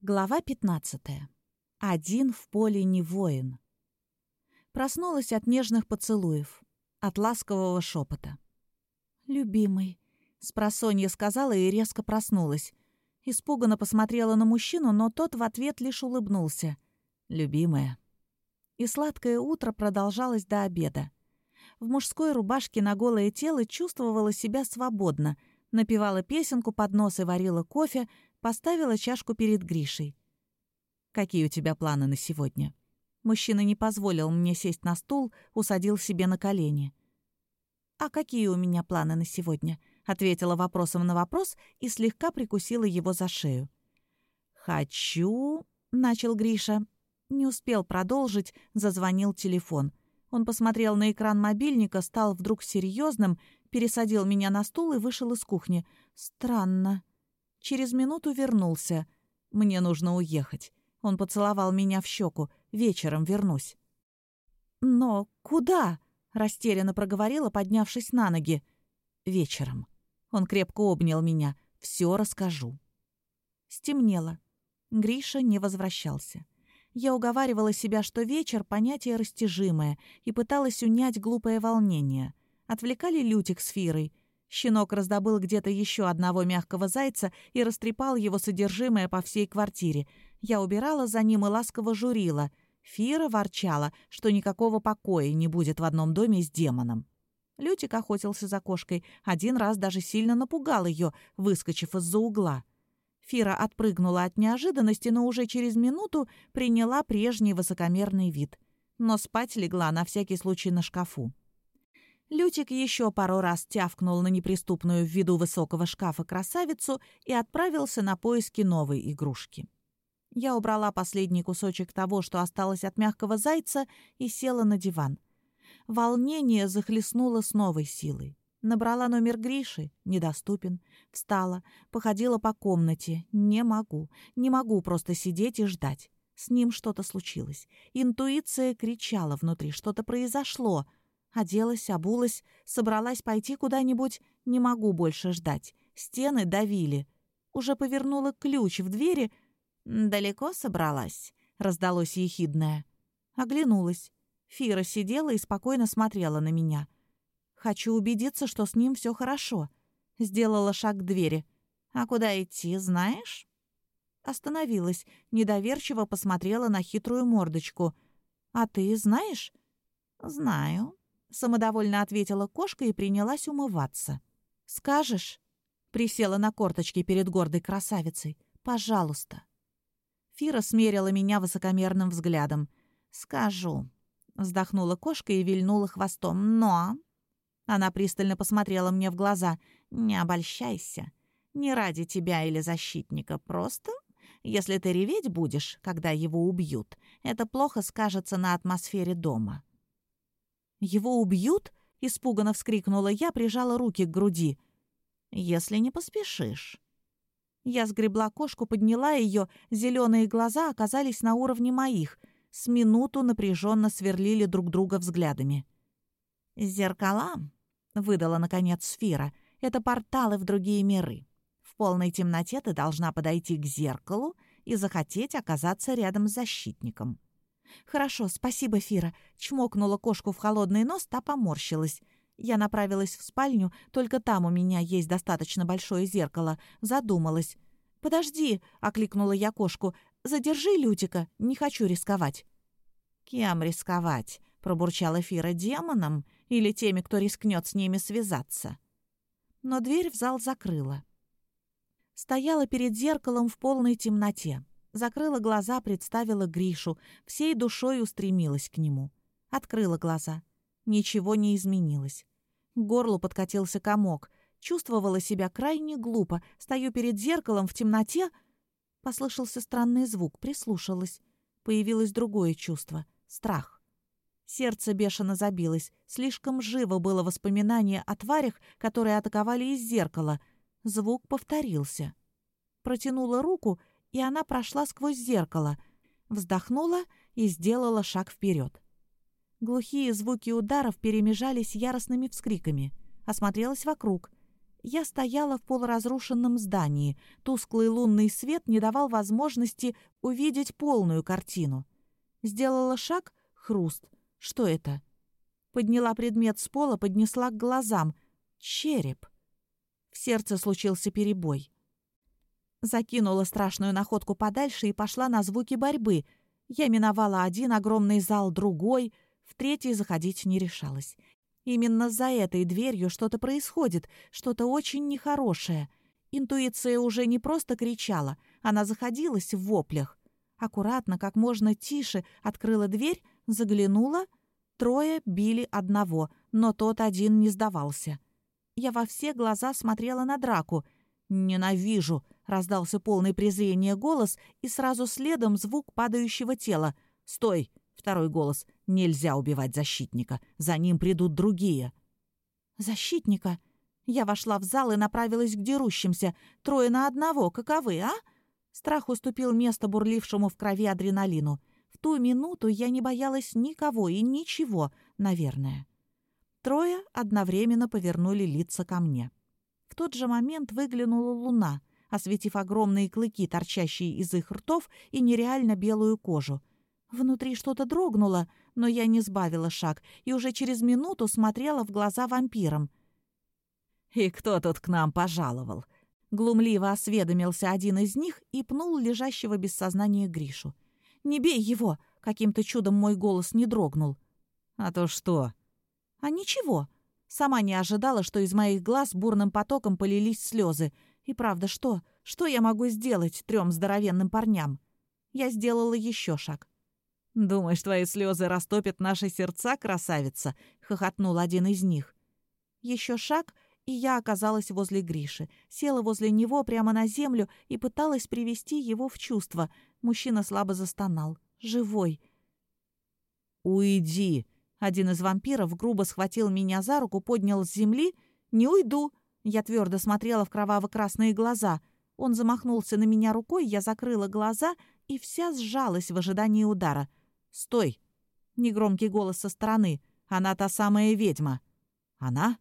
Глава 15. Один в поле не воин. Проснулась от нежных поцелуев, от ласкового шепота. «Любимый», — спросонья сказала и резко проснулась. Испуганно посмотрела на мужчину, но тот в ответ лишь улыбнулся. «Любимая». И сладкое утро продолжалось до обеда. В мужской рубашке на голое тело чувствовала себя свободно, напевала песенку под нос и варила кофе — Поставила чашку перед Гришей. «Какие у тебя планы на сегодня?» Мужчина не позволил мне сесть на стул, усадил себе на колени. «А какие у меня планы на сегодня?» Ответила вопросом на вопрос и слегка прикусила его за шею. «Хочу...» — начал Гриша. Не успел продолжить, зазвонил телефон. Он посмотрел на экран мобильника, стал вдруг серьезным, пересадил меня на стул и вышел из кухни. «Странно». Через минуту вернулся. «Мне нужно уехать». Он поцеловал меня в щеку. «Вечером вернусь». «Но куда?» — растерянно проговорила, поднявшись на ноги. «Вечером». Он крепко обнял меня. «Все расскажу». Стемнело. Гриша не возвращался. Я уговаривала себя, что вечер — понятие растяжимое, и пыталась унять глупое волнение. Отвлекали Лютик с Фирой — Щенок раздобыл где-то еще одного мягкого зайца и растрепал его содержимое по всей квартире. Я убирала за ним и ласково журила. Фира ворчала, что никакого покоя не будет в одном доме с демоном. Лютик охотился за кошкой, один раз даже сильно напугал ее, выскочив из-за угла. Фира отпрыгнула от неожиданности, но уже через минуту приняла прежний высокомерный вид. Но спать легла на всякий случай на шкафу. Лютик еще пару раз тявкнул на неприступную в виду высокого шкафа красавицу и отправился на поиски новой игрушки. Я убрала последний кусочек того, что осталось от мягкого зайца, и села на диван. Волнение захлестнуло с новой силой. Набрала номер Гриши, недоступен. Встала, походила по комнате. Не могу, не могу просто сидеть и ждать. С ним что-то случилось. Интуиция кричала внутри, что-то произошло — Оделась, обулась, собралась пойти куда-нибудь. Не могу больше ждать. Стены давили. Уже повернула ключ в двери. «Далеко собралась?» — раздалось ехидное. Оглянулась. Фира сидела и спокойно смотрела на меня. «Хочу убедиться, что с ним все хорошо». Сделала шаг к двери. «А куда идти, знаешь?» Остановилась, недоверчиво посмотрела на хитрую мордочку. «А ты знаешь?» «Знаю», Самодовольно ответила кошка и принялась умываться. «Скажешь?» Присела на корточки перед гордой красавицей. «Пожалуйста». Фира смерила меня высокомерным взглядом. «Скажу». Вздохнула кошка и вильнула хвостом. «Но...» Она пристально посмотрела мне в глаза. «Не обольщайся. Не ради тебя или защитника. Просто, если ты реветь будешь, когда его убьют, это плохо скажется на атмосфере дома». «Его убьют?» — испуганно вскрикнула я, прижала руки к груди. «Если не поспешишь». Я сгребла кошку, подняла ее, зеленые глаза оказались на уровне моих, с минуту напряженно сверлили друг друга взглядами. «Зеркала», — выдала, наконец, сфера, — «это порталы в другие миры. В полной темноте ты должна подойти к зеркалу и захотеть оказаться рядом с защитником». «Хорошо, спасибо, Фира», — чмокнула кошку в холодный нос, та поморщилась. Я направилась в спальню, только там у меня есть достаточно большое зеркало. Задумалась. «Подожди», — окликнула я кошку, — «задержи Лютика, не хочу рисковать». «Кем рисковать?» — пробурчала Фира демоном или теми, кто рискнет с ними связаться. Но дверь в зал закрыла. Стояла перед зеркалом в полной темноте. Закрыла глаза, представила Гришу, всей душой устремилась к нему. Открыла глаза. Ничего не изменилось. К горлу подкатился комок. Чувствовала себя крайне глупо. Стою перед зеркалом в темноте. Послышался странный звук, прислушалась. Появилось другое чувство — страх. Сердце бешено забилось. Слишком живо было воспоминание о тварях, которые атаковали из зеркала. Звук повторился. Протянула руку и она прошла сквозь зеркало, вздохнула и сделала шаг вперед. Глухие звуки ударов перемежались яростными вскриками. Осмотрелась вокруг. Я стояла в полуразрушенном здании. Тусклый лунный свет не давал возможности увидеть полную картину. Сделала шаг — хруст. Что это? Подняла предмет с пола, поднесла к глазам. Череп. В сердце случился перебой. Закинула страшную находку подальше и пошла на звуки борьбы. Я миновала один огромный зал, другой. В третий заходить не решалась. Именно за этой дверью что-то происходит, что-то очень нехорошее. Интуиция уже не просто кричала, она заходилась в воплях. Аккуратно, как можно тише, открыла дверь, заглянула. Трое били одного, но тот один не сдавался. Я во все глаза смотрела на драку. «Ненавижу!» — раздался полный презрения голос, и сразу следом звук падающего тела. «Стой!» Второй голос. «Нельзя убивать защитника. За ним придут другие». «Защитника?» Я вошла в зал и направилась к дерущимся. Трое на одного. Каковы, а? Страх уступил место бурлившему в крови адреналину. В ту минуту я не боялась никого и ничего, наверное. Трое одновременно повернули лица ко мне. Тот же момент выглянула луна, осветив огромные клыки, торчащие из их ртов, и нереально белую кожу. Внутри что-то дрогнуло, но я не сбавила шаг и уже через минуту смотрела в глаза вампирам. «И кто тут к нам пожаловал?» Глумливо осведомился один из них и пнул лежащего без сознания Гришу. «Не бей его!» — каким-то чудом мой голос не дрогнул. «А то что?» «А ничего». Сама не ожидала, что из моих глаз бурным потоком полились слезы. И правда, что? Что я могу сделать трем здоровенным парням? Я сделала еще шаг. «Думаешь, твои слезы растопят наши сердца, красавица?» — хохотнул один из них. Еще шаг, и я оказалась возле Гриши. Села возле него прямо на землю и пыталась привести его в чувство. Мужчина слабо застонал. «Живой». «Уйди!» Один из вампиров грубо схватил меня за руку, поднял с земли. «Не уйду!» Я твердо смотрела в кроваво-красные глаза. Он замахнулся на меня рукой, я закрыла глаза и вся сжалась в ожидании удара. «Стой!» Негромкий голос со стороны. «Она та самая ведьма». «Она?»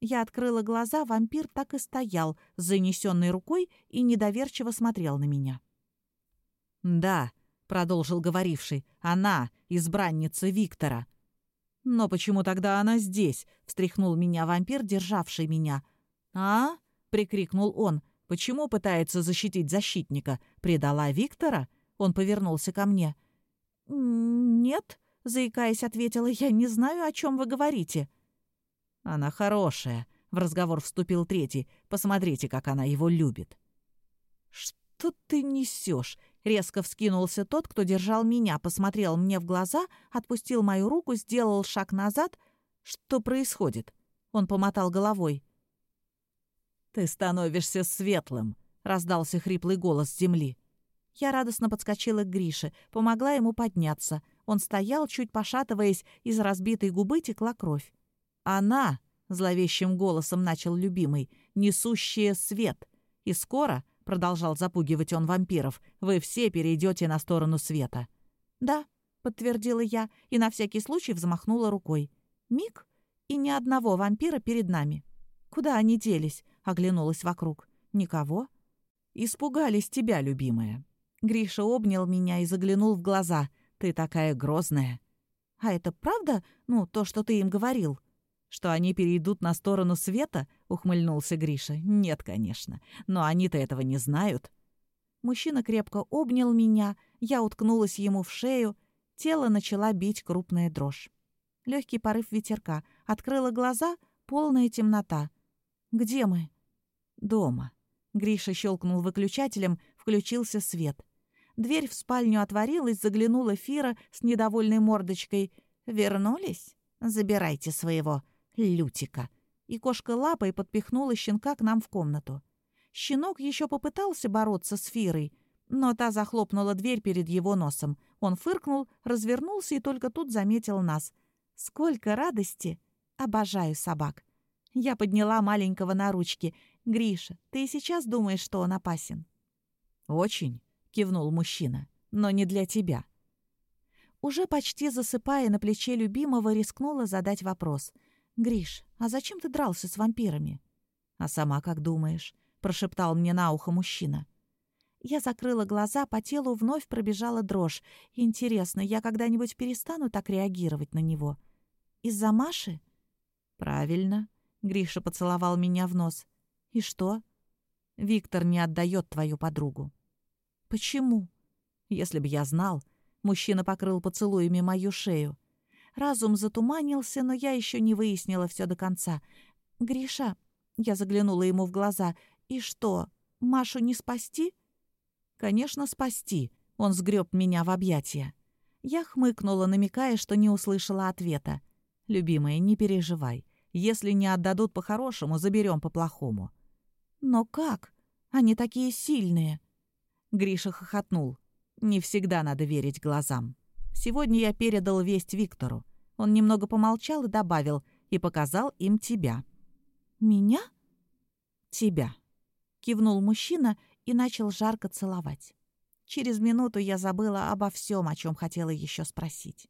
Я открыла глаза, вампир так и стоял, с занесенной рукой, и недоверчиво смотрел на меня. «Да», — продолжил говоривший, — «она, избранница Виктора». «Но почему тогда она здесь?» — встряхнул меня вампир, державший меня. «А?» — прикрикнул он. «Почему пытается защитить защитника? Предала Виктора?» Он повернулся ко мне. «Нет», — заикаясь, ответила я, — «не знаю, о чем вы говорите». «Она хорошая», — в разговор вступил третий. «Посмотрите, как она его любит». «Что ты несешь?» — резко вскинулся тот, кто держал меня, посмотрел мне в глаза, отпустил мою руку, сделал шаг назад. «Что происходит?» — он помотал головой. «Ты становишься светлым», — раздался хриплый голос земли. Я радостно подскочила к Грише, помогла ему подняться. Он стоял, чуть пошатываясь, из разбитой губы текла кровь. «Она!» — зловещим голосом начал любимый, несущая свет. «И скоро», — продолжал запугивать он вампиров, «вы все перейдете на сторону света». «Да», — подтвердила я и на всякий случай взмахнула рукой. «Миг, и ни одного вампира перед нами». «Куда они делись?» — оглянулась вокруг. «Никого?» «Испугались тебя, любимая», Гриша обнял меня и заглянул в глаза. «Ты такая грозная». «А это правда, ну, то, что ты им говорил?» «Что они перейдут на сторону света?» — ухмыльнулся Гриша. «Нет, конечно. Но они-то этого не знают». Мужчина крепко обнял меня, я уткнулась ему в шею, тело начала бить крупная дрожь. Легкий порыв ветерка. Открыла глаза, полная темнота. «Где мы?» «Дома». Гриша щелкнул выключателем, включился свет. Дверь в спальню отворилась, заглянула Фира с недовольной мордочкой. «Вернулись? Забирайте своего Лютика». И кошка лапой подпихнула щенка к нам в комнату. Щенок еще попытался бороться с Фирой, но та захлопнула дверь перед его носом. Он фыркнул, развернулся и только тут заметил нас. «Сколько радости! Обожаю собак!» Я подняла маленького на ручки. «Гриша, ты и сейчас думаешь, что он опасен?» «Очень», — кивнул мужчина, — «но не для тебя». Уже почти засыпая на плече любимого, рискнула задать вопрос. «Гриш, а зачем ты дрался с вампирами?» «А сама как думаешь?» — прошептал мне на ухо мужчина. Я закрыла глаза, по телу вновь пробежала дрожь. Интересно, я когда-нибудь перестану так реагировать на него? Из-за Маши? Правильно. Гриша поцеловал меня в нос. И что? Виктор не отдает твою подругу. Почему? Если бы я знал. Мужчина покрыл поцелуями мою шею. Разум затуманился, но я еще не выяснила все до конца. «Гриша», — я заглянула ему в глаза, — «и что, Машу не спасти?» «Конечно, спасти», — он сгреб меня в объятия. Я хмыкнула, намекая, что не услышала ответа. «Любимая, не переживай. Если не отдадут по-хорошему, заберем по-плохому». «Но как? Они такие сильные!» Гриша хохотнул. «Не всегда надо верить глазам». Сегодня я передал весть Виктору. Он немного помолчал и добавил, и показал им тебя». «Меня?» «Тебя», — кивнул мужчина и начал жарко целовать. Через минуту я забыла обо всем, о чем хотела еще спросить.